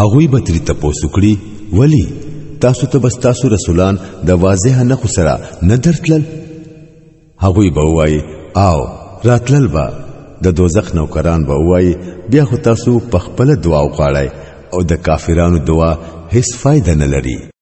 هغوی به تری تپوسو کړي ولی تاسو ته بس تاسو رسولان د واضح نه خو سره نه درتلل هغوی به وای او راتلل به د دوزخ نوکران به وای بیا خو تاسو په خپل دعا وغواړئ او د کافرانو دعا هیڅ فائدہ نه لري